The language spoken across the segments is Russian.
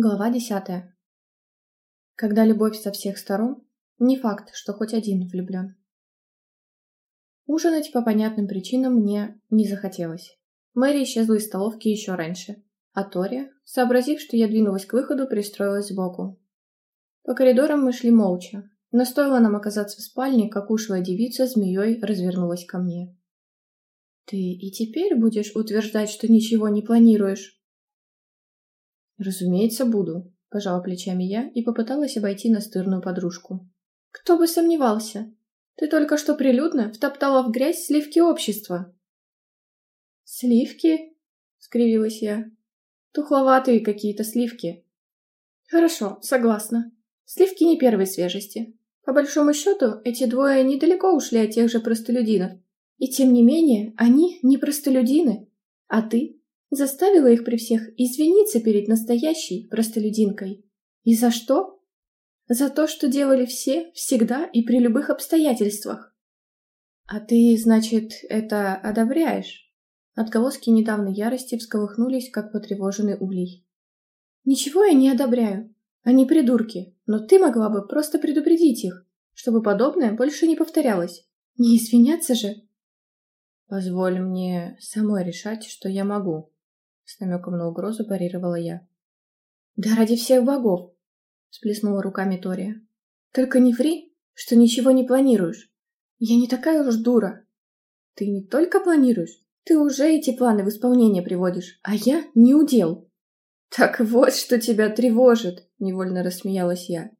Глава десятая. Когда любовь со всех сторон, не факт, что хоть один влюблен. Ужинать по понятным причинам мне не захотелось. Мэри исчезла из столовки еще раньше, а Тори, сообразив, что я двинулась к выходу, пристроилась сбоку. По коридорам мы шли молча, но стоило нам оказаться в спальне, как ушлая девица змеей развернулась ко мне. «Ты и теперь будешь утверждать, что ничего не планируешь?» «Разумеется, буду», — пожала плечами я и попыталась обойти настырную подружку. «Кто бы сомневался! Ты только что прилюдно втоптала в грязь сливки общества!» «Сливки?» — скривилась я. «Тухловатые какие-то сливки». «Хорошо, согласна. Сливки не первой свежести. По большому счету, эти двое недалеко ушли от тех же простолюдинов. И тем не менее, они не простолюдины. А ты Заставила их при всех извиниться перед настоящей простолюдинкой. И за что? За то, что делали все, всегда и при любых обстоятельствах. А ты, значит, это одобряешь? Отголоски недавней ярости всколыхнулись, как потревоженный улей. Ничего я не одобряю. Они придурки, но ты могла бы просто предупредить их, чтобы подобное больше не повторялось. Не извиняться же. Позволь мне самой решать, что я могу. С намеком на угрозу парировала я. «Да ради всех богов!» — сплеснула руками Тория. «Только не ври, что ничего не планируешь. Я не такая уж дура. Ты не только планируешь, ты уже эти планы в исполнение приводишь, а я не удел». «Так вот, что тебя тревожит!» — невольно рассмеялась я.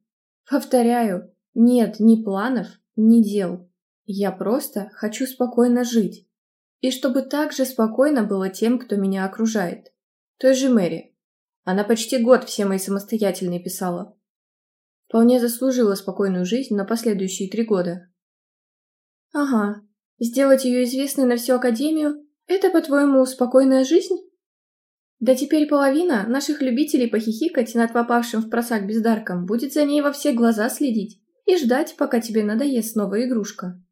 «Повторяю, нет ни планов, ни дел. Я просто хочу спокойно жить. И чтобы так же спокойно было тем, кто меня окружает. Той же Мэри. Она почти год все мои самостоятельные писала. Вполне заслужила спокойную жизнь на последующие три года. Ага, сделать ее известной на всю Академию – это, по-твоему, спокойная жизнь? Да теперь половина наших любителей похихикать над попавшим в просак бездарком будет за ней во все глаза следить и ждать, пока тебе надоест новая игрушка.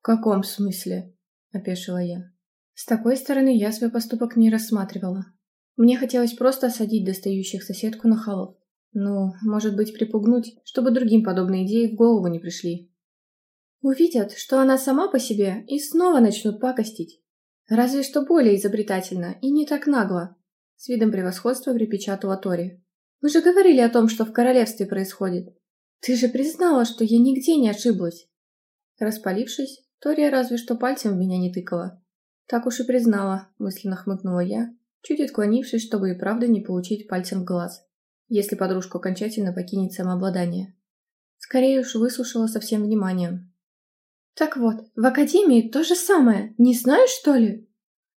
В каком смысле? — опешила я. С такой стороны я свой поступок не рассматривала. Мне хотелось просто осадить достающих соседку на холод. Ну, может быть, припугнуть, чтобы другим подобные идеи в голову не пришли. Увидят, что она сама по себе, и снова начнут пакостить. Разве что более изобретательно и не так нагло. С видом превосходства припечатала Тори. Вы же говорили о том, что в королевстве происходит. Ты же признала, что я нигде не ошиблась. Распалившись, Тория разве что пальцем в меня не тыкала. Так уж и признала, мысленно хмыкнула я, чуть отклонившись, чтобы и правда не получить пальцем в глаз, если подружку окончательно покинет самообладание. Скорее уж выслушала со всем вниманием. «Так вот, в академии то же самое, не знаешь, что ли?»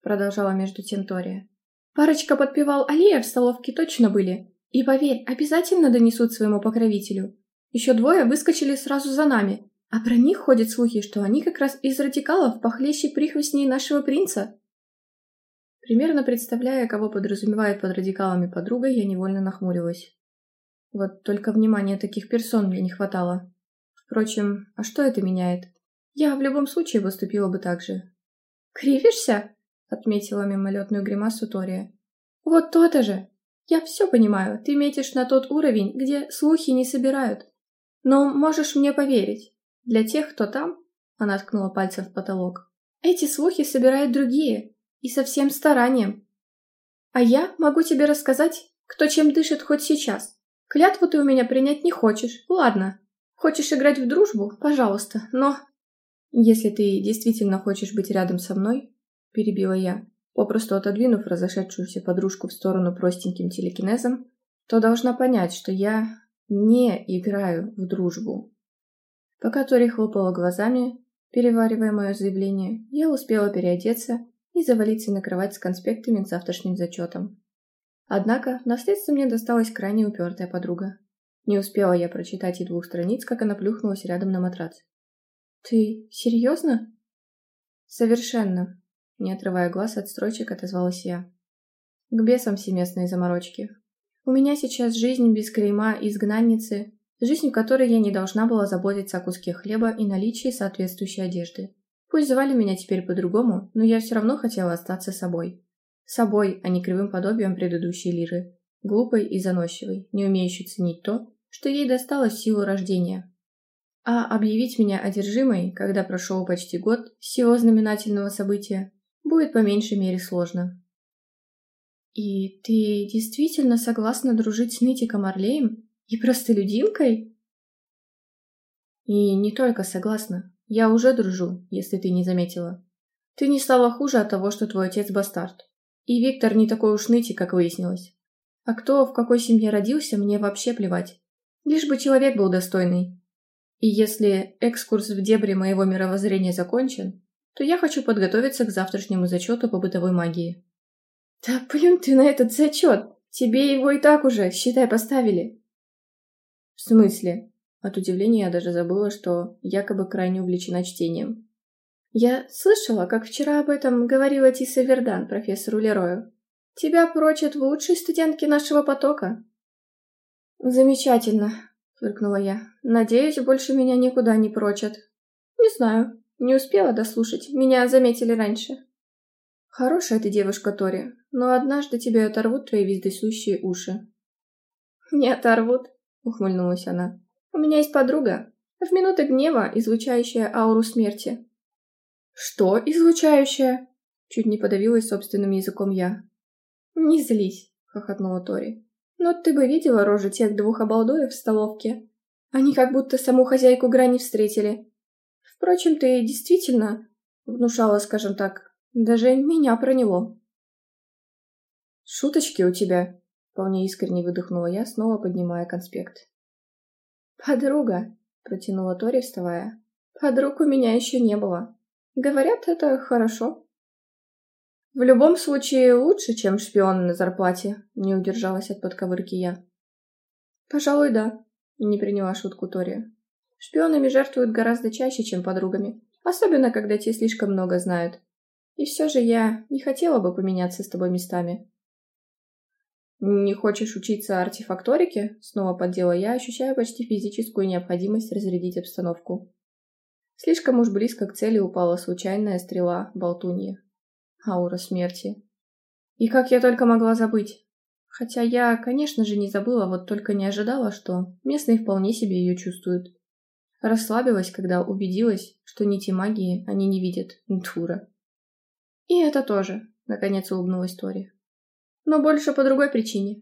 Продолжала между тем Тория. «Парочка подпевал Алия в столовке точно были. И поверь, обязательно донесут своему покровителю. Еще двое выскочили сразу за нами, а про них ходят слухи, что они как раз из радикалов похлеще прихвостней нашего принца. Примерно представляя, кого подразумевает под радикалами подруга, я невольно нахмурилась. Вот только внимания таких персон мне не хватало. Впрочем, а что это меняет? Я в любом случае поступила бы так же. «Кривишься?» — отметила мимолетную гримасу Тория. «Вот то-то же! Я все понимаю, ты метишь на тот уровень, где слухи не собирают. Но можешь мне поверить, для тех, кто там, она ткнула пальцем в потолок, эти слухи собирают другие, и со всем старанием. А я могу тебе рассказать, кто чем дышит хоть сейчас. Клятву ты у меня принять не хочешь, ладно. Хочешь играть в дружбу? Пожалуйста, но... Если ты действительно хочешь быть рядом со мной, перебила я, попросту отодвинув разошедшуюся подружку в сторону простеньким телекинезом, то должна понять, что я не играю в дружбу. Пока Тори хлопала глазами, переваривая мое заявление, я успела переодеться и завалиться на кровать с конспектами с завтрашним зачетом. Однако наследство мне досталась крайне упертая подруга. Не успела я прочитать и двух страниц, как она плюхнулась рядом на матрац. «Ты серьезно?» «Совершенно», — не отрывая глаз от строчек, отозвалась я. «К бесам всеместные заморочки. У меня сейчас жизнь без клейма изгнанницы жизнь в которой я не должна была заботиться о куске хлеба и наличии соответствующей одежды. Пусть звали меня теперь по-другому, но я все равно хотела остаться собой. Собой, а не кривым подобием предыдущей Лиры. глупой и заносчивой, не умеющей ценить то, что ей досталось в силу рождения. А объявить меня одержимой, когда прошел почти год с сего знаменательного события, будет по меньшей мере сложно. «И ты действительно согласна дружить с нытиком Орлеем и простолюдинкой?» «И не только согласна. Я уже дружу, если ты не заметила. Ты не стала хуже от того, что твой отец бастард. И Виктор не такой уж нытик, как выяснилось. А кто в какой семье родился, мне вообще плевать. Лишь бы человек был достойный. И если экскурс в дебри моего мировоззрения закончен, то я хочу подготовиться к завтрашнему зачету по бытовой магии. Да плюнь ты на этот зачет! Тебе его и так уже, считай, поставили. В смысле? От удивления я даже забыла, что якобы крайне увлечена чтением. Я слышала, как вчера об этом говорила Тиса Вердан профессору Лерою. Тебя прочат в лучшей студентке нашего потока. Замечательно, фыркнула я. Надеюсь, больше меня никуда не прочат. Не знаю, не успела дослушать, меня заметили раньше. Хорошая ты девушка, Тори, но однажды тебе оторвут твои вездесущие уши. Не оторвут, ухмыльнулась она. У меня есть подруга, в минуты гнева излучающая ауру смерти. Что излучающая? Чуть не подавилась собственным языком я. Не злись, хохотнула Тори. Но ты бы видела рожи тех двух обалдуев в столовке. Они как будто саму хозяйку грани встретили. Впрочем, ты действительно внушала, скажем так, даже меня проняло. «Шуточки у тебя?» — вполне искренне выдохнула я, снова поднимая конспект. «Подруга», — протянула Тори, вставая. «Подруг у меня еще не было. Говорят, это хорошо». «В любом случае лучше, чем шпион на зарплате», — не удержалась от подковырки я. «Пожалуй, да», — не приняла шутку Тори. «Шпионами жертвуют гораздо чаще, чем подругами, особенно когда те слишком много знают. И все же я не хотела бы поменяться с тобой местами». «Не хочешь учиться артефакторике?» — снова поддела я, ощущая почти физическую необходимость разрядить обстановку. Слишком уж близко к цели упала случайная стрела болтуньи. Аура смерти. И как я только могла забыть. Хотя я, конечно же, не забыла, вот только не ожидала, что местные вполне себе ее чувствуют. Расслабилась, когда убедилась, что нити магии они не видят. Дура. И это тоже, наконец улыбнулась Тори. Но больше по другой причине.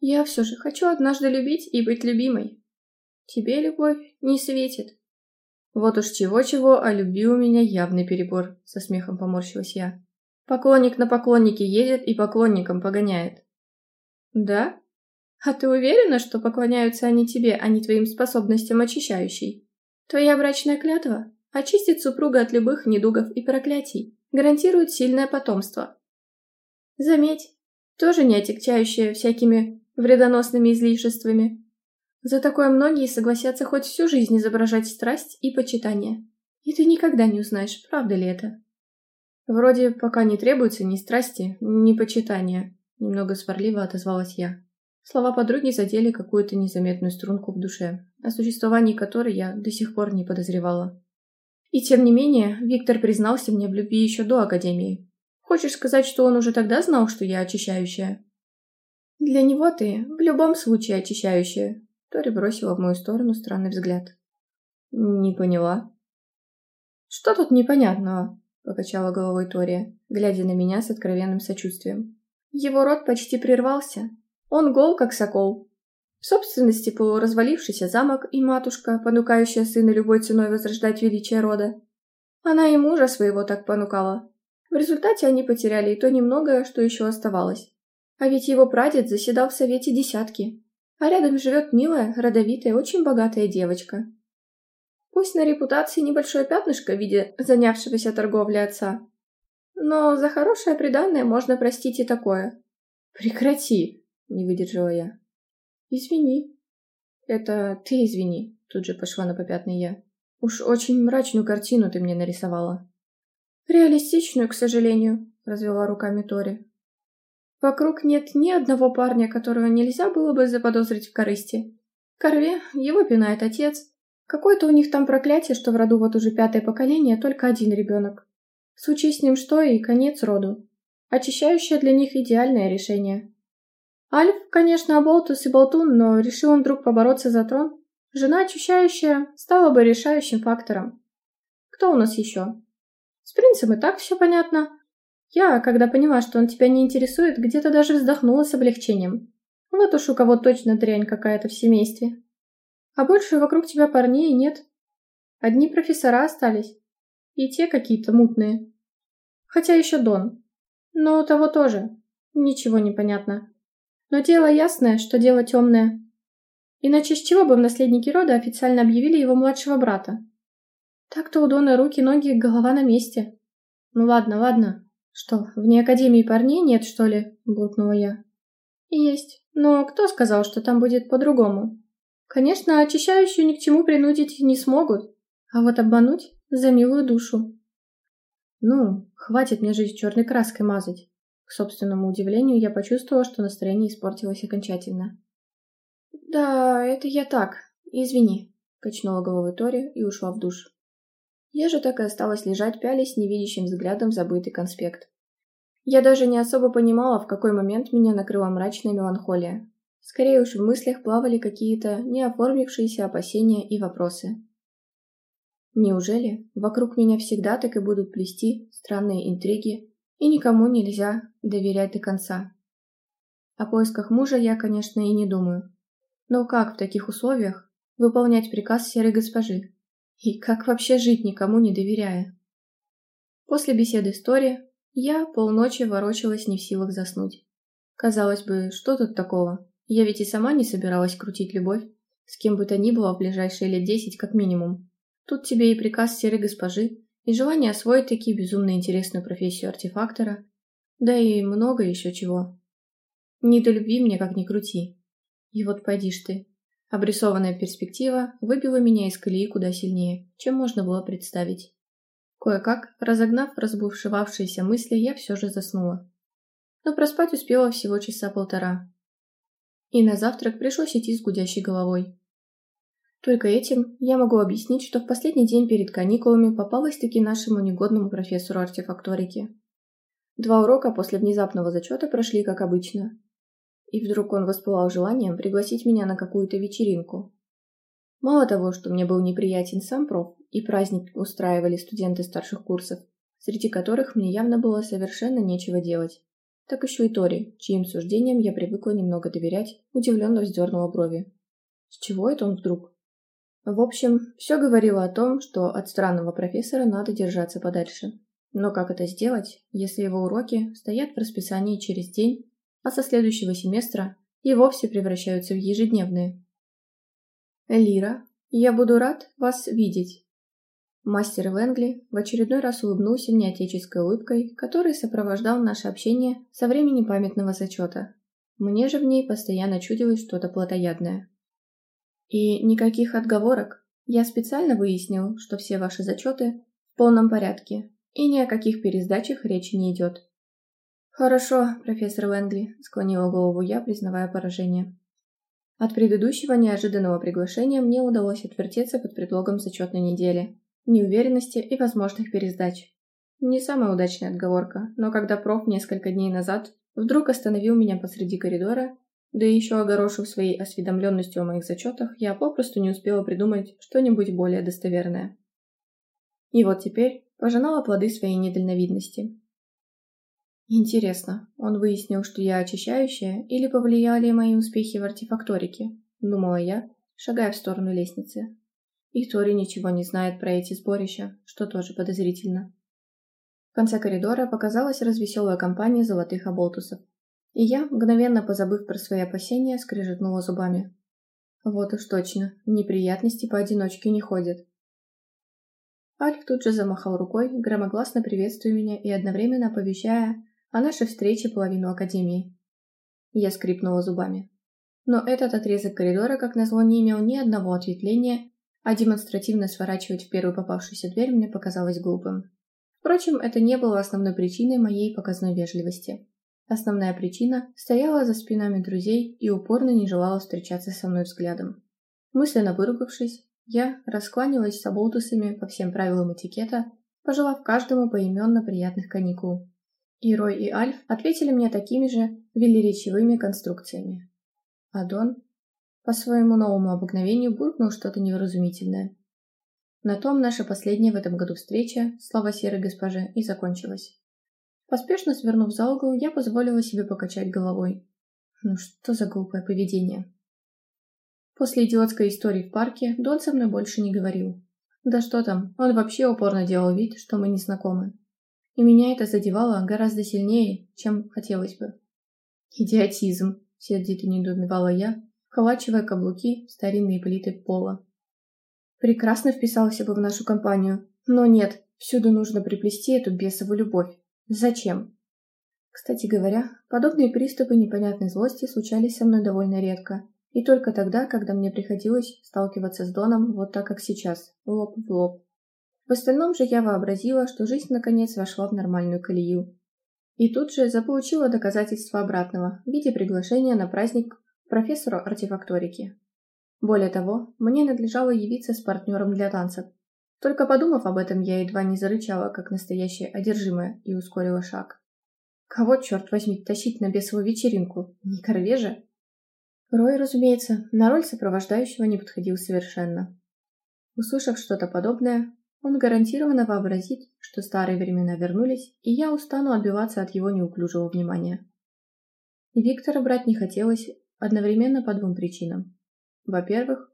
Я все же хочу однажды любить и быть любимой. Тебе любовь не светит. Вот уж чего-чего, а любви у меня явный перебор, со смехом поморщилась я. Поклонник на поклоннике едет и поклонникам погоняет. Да? А ты уверена, что поклоняются они тебе, а не твоим способностям очищающей? Твоя брачная клятва очистит супруга от любых недугов и проклятий, гарантирует сильное потомство. Заметь, тоже не отягчающее всякими вредоносными излишествами. За такое многие согласятся хоть всю жизнь изображать страсть и почитание. И ты никогда не узнаешь, правда ли это. Вроде пока не требуется ни страсти, ни почитания, немного сварливо отозвалась я. Слова подруги задели какую-то незаметную струнку в душе, о существовании которой я до сих пор не подозревала. И тем не менее, Виктор признался мне в любви еще до Академии. Хочешь сказать, что он уже тогда знал, что я очищающая? Для него ты в любом случае очищающая. Тори бросила в мою сторону странный взгляд. Не поняла. Что тут непонятного? — покачала головой Тория, глядя на меня с откровенным сочувствием. «Его рот почти прервался. Он гол, как сокол. В собственности полуразвалившийся замок и матушка, понукающая сына любой ценой возрождать величие рода. Она и мужа своего так понукала. В результате они потеряли и то немногое, что еще оставалось. А ведь его прадед заседал в совете десятки. А рядом живет милая, родовитая, очень богатая девочка. Пусть на репутации небольшое пятнышко в виде занявшегося торговли отца. Но за хорошее преданное можно простить и такое. Прекрати, не выдержала я. Извини. Это ты извини, тут же пошла на попятный я. Уж очень мрачную картину ты мне нарисовала. Реалистичную, к сожалению, развела руками Тори. Вокруг нет ни одного парня, которого нельзя было бы заподозрить в корысти. Корве его пинает отец, Какое-то у них там проклятие, что в роду вот уже пятое поколение только один ребенок. Случись с ним что и конец роду. Очищающее для них идеальное решение. Альф, конечно, оболтус и болтун, но решил он вдруг побороться за трон. Жена очищающая стала бы решающим фактором. Кто у нас еще? С принцем и так все понятно. Я, когда поняла, что он тебя не интересует, где-то даже вздохнула с облегчением. Вот уж у кого точно дрянь какая-то в семействе. А больше вокруг тебя парней нет. Одни профессора остались. И те какие-то мутные. Хотя еще Дон. Но того тоже. Ничего не понятно. Но дело ясное, что дело темное. Иначе с чего бы в наследнике рода официально объявили его младшего брата? Так-то у Дона руки, ноги, голова на месте. Ну ладно, ладно. Что, вне Академии парней нет, что ли? Буркнула я. Есть. Но кто сказал, что там будет по-другому? Конечно, очищающую ни к чему принудить не смогут. А вот обмануть за милую душу. Ну, хватит мне жизнь черной краской мазать. К собственному удивлению, я почувствовала, что настроение испортилось окончательно. «Да, это я так. Извини», — качнула головой Тори и ушла в душ. Я же так и осталась лежать, пялись невидящим взглядом забытый конспект. Я даже не особо понимала, в какой момент меня накрыла мрачная меланхолия. Скорее уж в мыслях плавали какие-то неоформившиеся опасения и вопросы. Неужели вокруг меня всегда так и будут плести странные интриги и никому нельзя доверять до конца. О поисках мужа я, конечно, и не думаю. Но как в таких условиях выполнять приказ серой госпожи? И как вообще жить, никому не доверяя? После беседы с Тори я полночи ворочалась не в силах заснуть. Казалось бы, что тут такого? Я ведь и сама не собиралась крутить любовь, с кем бы то ни было в ближайшие лет десять как минимум. Тут тебе и приказ серой госпожи, и желание освоить таки безумно интересную профессию артефактора, да и много еще чего. Не до любви мне как ни крути. И вот пойдишь ты. Обрисованная перспектива выбила меня из колеи куда сильнее, чем можно было представить. Кое-как, разогнав разбушевавшиеся мысли, я все же заснула. Но проспать успела всего часа полтора. И на завтрак пришлось идти с гудящей головой. Только этим я могу объяснить, что в последний день перед каникулами попалась-таки нашему негодному профессору артефакторики. Два урока после внезапного зачета прошли как обычно. И вдруг он воспылал желанием пригласить меня на какую-то вечеринку. Мало того, что мне был неприятен сам проф, и праздник устраивали студенты старших курсов, среди которых мне явно было совершенно нечего делать, так еще и Тори, чьим суждениям я привыкла немного доверять, удивленно вздернула брови. С чего это он вдруг? В общем, все говорило о том, что от странного профессора надо держаться подальше. Но как это сделать, если его уроки стоят в расписании через день, а со следующего семестра и вовсе превращаются в ежедневные? Лира, я буду рад вас видеть. Мастер Лэнгли в очередной раз улыбнулся мне отеческой улыбкой, которой сопровождал наше общение со времени памятного зачета. Мне же в ней постоянно чудилось что-то плотоядное. И никаких отговорок. Я специально выяснил, что все ваши зачеты в полном порядке, и ни о каких пересдачах речи не идет. «Хорошо, профессор Лэнгли», — склонила голову я, признавая поражение. От предыдущего неожиданного приглашения мне удалось отвертеться под предлогом зачетной недели, неуверенности и возможных пересдач. Не самая удачная отговорка, но когда проф несколько дней назад вдруг остановил меня посреди коридора да еще огорошив своей осведомленностью о моих зачетах, я попросту не успела придумать что-нибудь более достоверное. И вот теперь пожинала плоды своей недальновидности. Интересно, он выяснил, что я очищающая, или повлияли мои успехи в артефакторике? Думала я, шагая в сторону лестницы. И Тори ничего не знает про эти сборища, что тоже подозрительно. В конце коридора показалась развеселая компания золотых оболтусов. И я, мгновенно позабыв про свои опасения, скрежетнула зубами. Вот уж точно, неприятности поодиночке не ходят. Альф тут же замахал рукой, громогласно приветствуя меня и одновременно оповещая о нашей встрече половину Академии. Я скрипнула зубами. Но этот отрезок коридора, как назло, не имел ни одного ответвления, а демонстративно сворачивать в первую попавшуюся дверь мне показалось глупым. Впрочем, это не было основной причиной моей показной вежливости. Основная причина стояла за спинами друзей и упорно не желала встречаться со мной взглядом. Мысленно выругавшись, я раскланялась с оболтусами по всем правилам этикета, пожелав каждому поименно приятных каникул. И Рой и Альф ответили мне такими же велеречивыми конструкциями. А Дон по своему новому обыкновению буркнул что-то невразумительное. На том наша последняя в этом году встреча, слава серой госпоже, и закончилась. Поспешно свернув за угол, я позволила себе покачать головой. Ну что за глупое поведение? После идиотской истории в парке Дон со мной больше не говорил. Да что там, он вообще упорно делал вид, что мы не знакомы. И меня это задевало гораздо сильнее, чем хотелось бы. Идиотизм, сердито недоумевала я, вколачивая каблуки старинные плиты пола. Прекрасно вписался бы в нашу компанию, но нет, всюду нужно приплести эту бесовую любовь. Зачем? Кстати говоря, подобные приступы непонятной злости случались со мной довольно редко, и только тогда, когда мне приходилось сталкиваться с Доном вот так, как сейчас, лоб в лоб. В остальном же я вообразила, что жизнь наконец вошла в нормальную колею. И тут же заполучила доказательства обратного в виде приглашения на праздник профессору артефакторики. Более того, мне надлежало явиться с партнером для танцев. Только подумав об этом, я едва не зарычала, как настоящая одержимая, и ускорила шаг. Кого, черт возьми, тащить на бесовую вечеринку? Не корве же? Рой, разумеется, на роль сопровождающего не подходил совершенно. Услышав что-то подобное, он гарантированно вообразит, что старые времена вернулись, и я устану отбиваться от его неуклюжего внимания. Виктора брать не хотелось одновременно по двум причинам. Во-первых,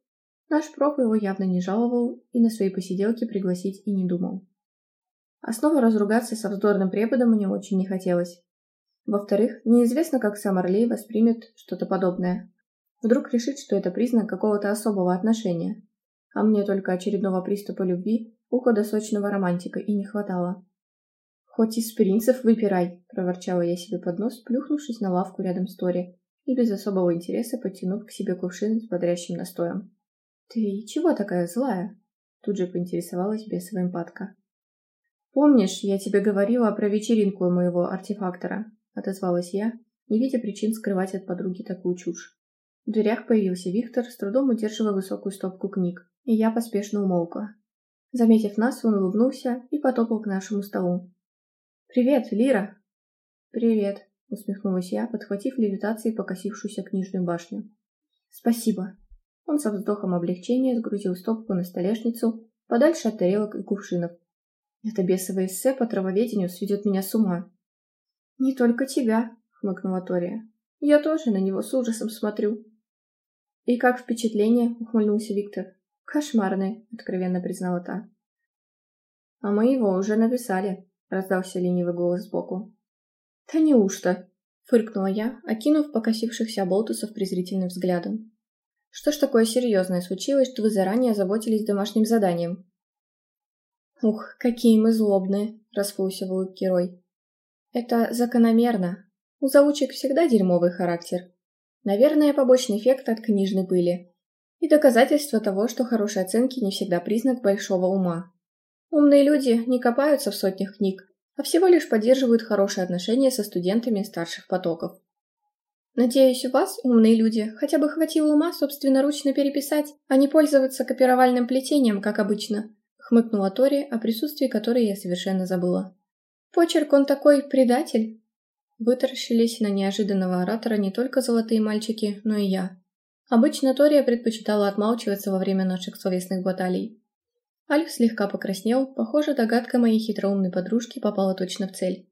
наш проф его явно не жаловал и на свои посиделки пригласить и не думал. А снова разругаться со вздорным преподом мне очень не хотелось. Во-вторых, неизвестно, как сам Орлей воспримет что-то подобное, Вдруг решит, что это признак какого-то особого отношения. А мне только очередного приступа любви, ухода сочного романтика и не хватало. «Хоть из принцев выпирай!» – проворчала я себе под нос, плюхнувшись на лавку рядом с Тори и без особого интереса подтянув к себе кувшин с бодрящим настоем. «Ты чего такая злая?» – тут же поинтересовалась бесовая эмпатка. «Помнишь, я тебе говорила про вечеринку моего артефактора?» – отозвалась я, не видя причин скрывать от подруги такую чушь. В дверях появился Виктор, с трудом удерживая высокую стопку книг, и я поспешно умолкла. Заметив нас, он улыбнулся и потопал к нашему столу. «Привет, Лира!» «Привет», — усмехнулась я, подхватив левитацией покосившуюся книжную башню. «Спасибо». Он со вздохом облегчения сгрузил стопку на столешницу, подальше от тарелок и кувшинов. «Это бесовое эссе по травоведению сведет меня с ума». «Не только тебя», — хмыкнула Тория. «Я тоже на него с ужасом смотрю». «И как впечатление?» — ухмыльнулся Виктор. «Кошмарное», — откровенно признала та. «А мы его уже написали», — раздался ленивый голос сбоку. «Да неужто?» — фыркнула я, окинув покосившихся болтусов презрительным взглядом. «Что ж такое серьезное случилось, что вы заранее озаботились домашним заданием?» «Ух, какие мы злобные!» — расплылся в. «Это закономерно. У заучек всегда дерьмовый характер. Наверное, побочный эффект от книжной пыли. И доказательство того, что хорошие оценки не всегда признак большого ума. Умные люди не копаются в сотнях книг, а всего лишь поддерживают хорошие отношения со студентами старших потоков. Надеюсь, у вас, умные люди, хотя бы хватило ума собственноручно переписать, а не пользоваться копировальным плетением, как обычно, хмыкнула Тори, о присутствии которой я совершенно забыла. Почерк он такой предатель. Вытаращились на неожиданного оратора не только золотые мальчики, но и я. Обычно Тория предпочитала отмалчиваться во время наших словесных баталий. Альф слегка покраснел, похоже, догадка моей хитроумной подружки попала точно в цель.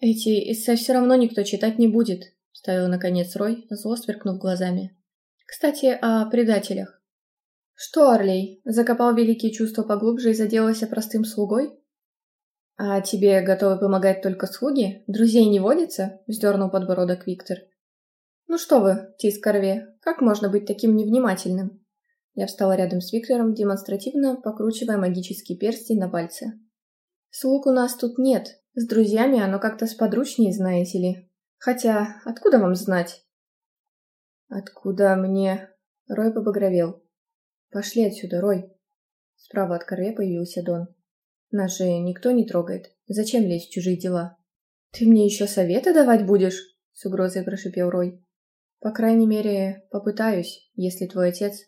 «Эти эссе все равно никто читать не будет», — вставил наконец Рой, зло сверкнув глазами. «Кстати, о предателях. Что, Орлей, закопал великие чувства поглубже и заделался простым слугой?» «А тебе готовы помогать только слуги? Друзей не водится?» — вздернул подбородок Виктор. «Ну что вы, Тис Корве, как можно быть таким невнимательным?» Я встала рядом с Виктором, демонстративно покручивая магический перстень на пальце. «Слуг у нас тут нет. С друзьями оно как-то сподручнее, знаете ли. Хотя, откуда вам знать?» «Откуда мне...» Рой побагровел. «Пошли отсюда, Рой!» Справа от Корве появился Дон. Нас же никто не трогает. Зачем лезть в чужие дела? Ты мне еще советы давать будешь? С угрозой прошипел Рой. По крайней мере, попытаюсь, если твой отец...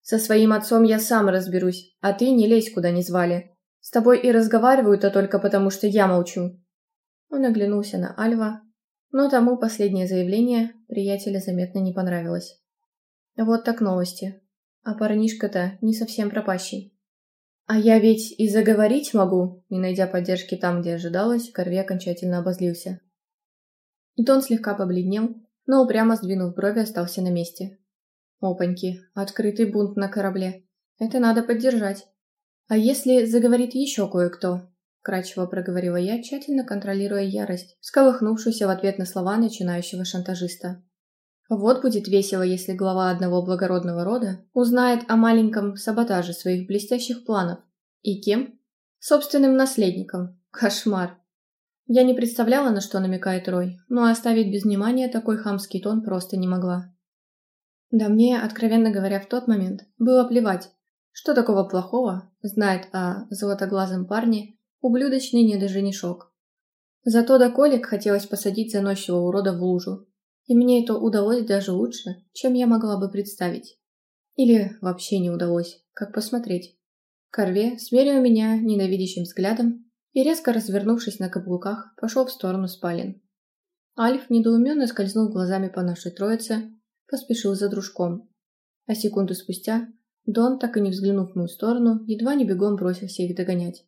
Со своим отцом я сам разберусь, а ты не лезь, куда не звали. С тобой и разговаривают-то только потому, что я молчу. Он оглянулся на Альва, но тому последнее заявление приятеля заметно не понравилось. Вот так новости. А парнишка-то не совсем пропащий. А я ведь и заговорить могу, не найдя поддержки там, где ожидалось, Корве окончательно обозлился. Дон слегка побледнел, но упрямо сдвинув брови, остался на месте. Опаньки, открытый бунт на корабле. Это надо поддержать. А если заговорит еще кое-кто? Кратчево проговорила я, тщательно контролируя ярость, сколыхнувшуюся в ответ на слова начинающего шантажиста. Вот будет весело, если глава одного благородного рода узнает о маленьком саботаже своих блестящих планов. И кем? Собственным наследником. Кошмар. Я не представляла, на что намекает Рой, но оставить без внимания такой хамский тон просто не могла. Да мне, откровенно говоря, в тот момент было плевать, что такого плохого знает о золотоглазом парне ублюдочный недоженишок. Зато до колик хотелось посадить заносчивого урода в лужу, и мне это удалось даже лучше, чем я могла бы представить. Или вообще не удалось, как посмотреть. Корве смерил меня ненавидящим взглядом и, резко развернувшись на каблуках, пошел в сторону спален. Альф недоуменно скользнул глазами по нашей троице, поспешил за дружком. А секунду спустя Дон, так и не взглянув в мою сторону, едва не бегом бросился их догонять.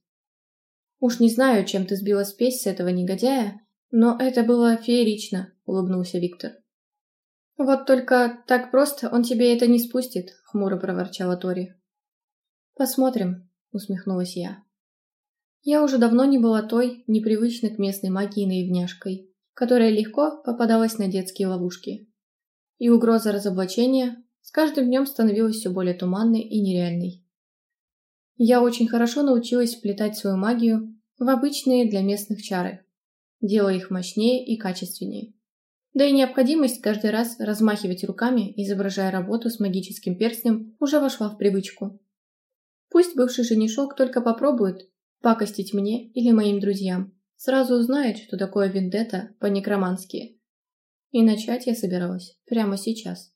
«Уж не знаю, чем ты сбила спесь с этого негодяя, но это было феерично», — улыбнулся Виктор. «Вот только так просто он тебе это не спустит», — хмуро проворчала Тори. «Посмотрим», — усмехнулась я. Я уже давно не была той, непривычной к местной магии наивняшкой, которая легко попадалась на детские ловушки. И угроза разоблачения с каждым днем становилась все более туманной и нереальной. Я очень хорошо научилась вплетать свою магию в обычные для местных чары, делая их мощнее и качественнее. Да и необходимость каждый раз размахивать руками, изображая работу с магическим перстнем, уже вошла в привычку. Пусть бывший женишок только попробует, пакостить мне или моим друзьям. Сразу узнает, что такое вендетта по-некромански. И начать я собиралась прямо сейчас.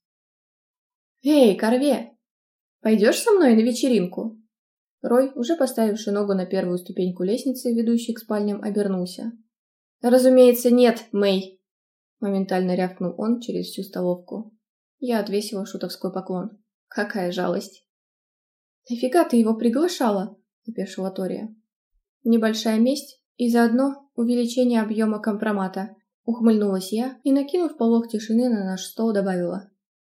«Эй, Корве! Пойдешь со мной на вечеринку?» Рой, уже поставивший ногу на первую ступеньку лестницы, ведущей к спальням, обернулся. «Разумеется, нет, Мэй!» Моментально рявкнул он через всю столовку. Я отвесила шутовской поклон. «Какая жалость!» «Нафига ты его приглашала?» – опешила Тория. Небольшая месть и заодно увеличение объема компромата. Ухмыльнулась я и, накинув полог тишины на наш стол, добавила.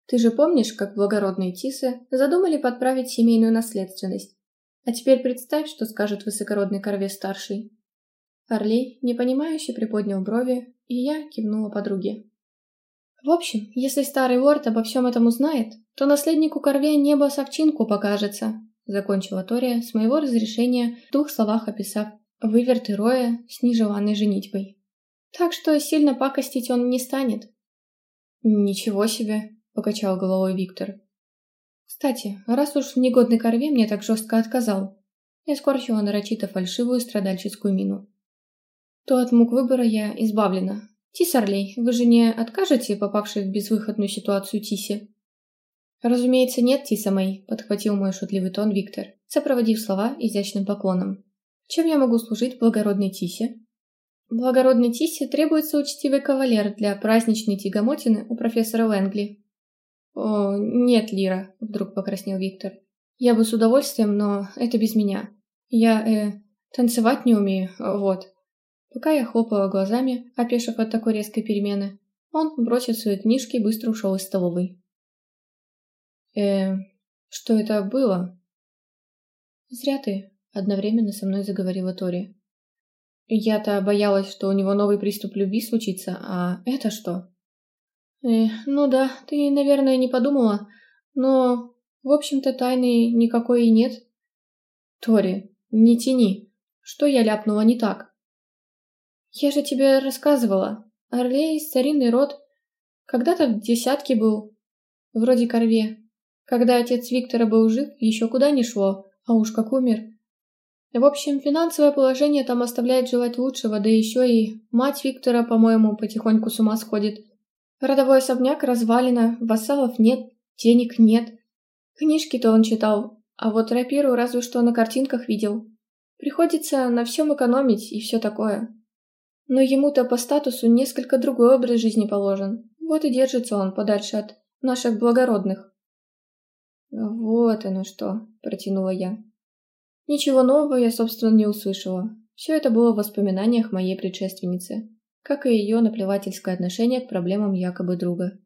Ты же помнишь, как благородные тисы задумали подправить семейную наследственность? А теперь представь, что скажет высокородный Корве-старший. Орлей, непонимающе приподнял брови, и я кивнула подруге. В общем, если старый лорд обо всем этом узнает, то наследнику Корве небо совчинку покажется, закончила Тория с моего разрешения в двух словах описав выверты Роя с нежеланной женитьбой. Так что сильно пакостить он не станет. Ничего себе, покачал головой Виктор. Кстати, раз уж в негодной корве мне так жестко отказал, я скорчила нарочито фальшивую страдальческую мину. То от мук выбора я избавлена. Тис Орлей, вы же не откажете попавшей в безвыходную ситуацию Тисе? «Разумеется, нет, Тиса Мэй», — подхватил мой шутливый тон Виктор, сопроводив слова изящным поклоном. «Чем я могу служить благородной Тисе?» «Благородной Тисе требуется учтивый кавалер для праздничной тягомотины у профессора Лэнгли». «О, нет, Лира», — вдруг покраснел Виктор. «Я бы с удовольствием, но это без меня. Я, э, танцевать не умею, вот». Пока я хлопала глазами, опешив от такой резкой перемены, он, бросив свои книжки, быстро ушел из столовой. Э, что это было? Зря ты, одновременно со мной заговорила Тори. Я-то боялась, что у него новый приступ любви случится, а это что? Э, ну да, ты, наверное, не подумала, но, в общем-то, тайны никакой и нет. Тори, не тяни. Что я ляпнула не так? Я же тебе рассказывала. Орлей, старинный род, когда-то в десятке был, вроде корве. Когда отец Виктора был жив, еще куда ни шло, а уж как умер. В общем, финансовое положение там оставляет желать лучшего, да еще и мать Виктора, по-моему, потихоньку с ума сходит. Родовой особняк развалено, вассалов нет, денег нет. Книжки-то он читал, а вот рапиру разве что на картинках видел. Приходится на всем экономить и все такое. Но ему-то по статусу несколько другой образ жизни положен. Вот и держится он подальше от наших благородных. Вот оно что, протянула я. Ничего нового я, собственно, не услышала. Все это было в воспоминаниях моей предшественницы, как и ее наплевательское отношение к проблемам якобы друга.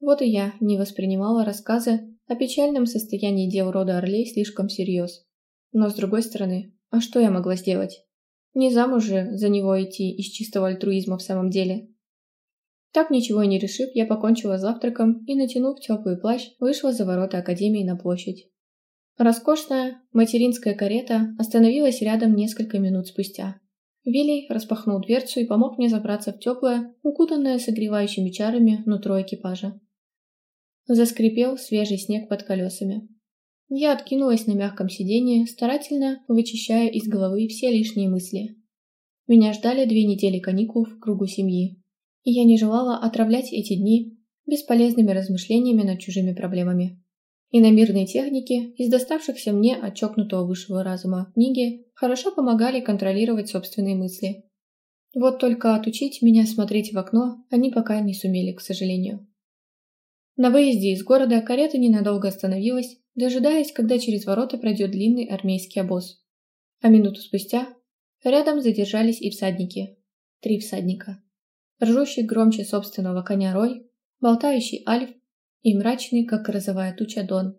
Вот и я не воспринимала рассказы о печальном состоянии дел рода Орлей слишком всерьез. Но с другой стороны, а что я могла сделать? Не замуж же за него идти из чистого альтруизма в самом деле. Так ничего и не решив, я покончила завтраком и, натянув теплый плащ, вышла за ворота Академии на площадь. Роскошная материнская карета остановилась рядом несколько минут спустя. Вилли распахнул дверцу и помог мне забраться в теплое, укутанное согревающими чарами нутро экипажа. Заскрипел свежий снег под колесами. Я откинулась на мягком сиденье, старательно вычищая из головы все лишние мысли. Меня ждали две недели каникул в кругу семьи, и я не желала отравлять эти дни бесполезными размышлениями над чужими проблемами. И на мирной технике из доставшихся мне от чокнутого высшего разума книги хорошо помогали контролировать собственные мысли. Вот только отучить меня смотреть в окно они пока не сумели, к сожалению. На выезде из города карета ненадолго остановилась, дожидаясь, когда через ворота пройдет длинный армейский обоз. А минуту спустя рядом задержались и всадники. Три всадника. Ржущий громче собственного коня Рой, болтающий Альф и мрачный, как грозовая туча Дон.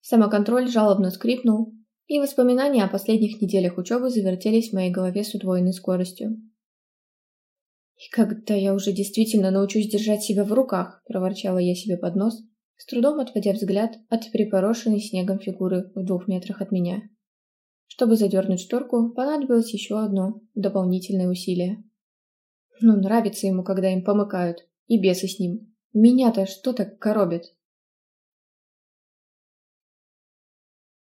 Самоконтроль жалобно скрипнул, и воспоминания о последних неделях учебы завертелись в моей голове с удвоенной скоростью. «И когда я уже действительно научусь держать себя в руках», – проворчала я себе под нос, с трудом отводя взгляд от припорошенной снегом фигуры в двух метрах от меня. Чтобы задернуть шторку, понадобилось еще одно дополнительное усилие. Ну, нравится ему, когда им помыкают, и бесы с ним. Меня-то что так коробит?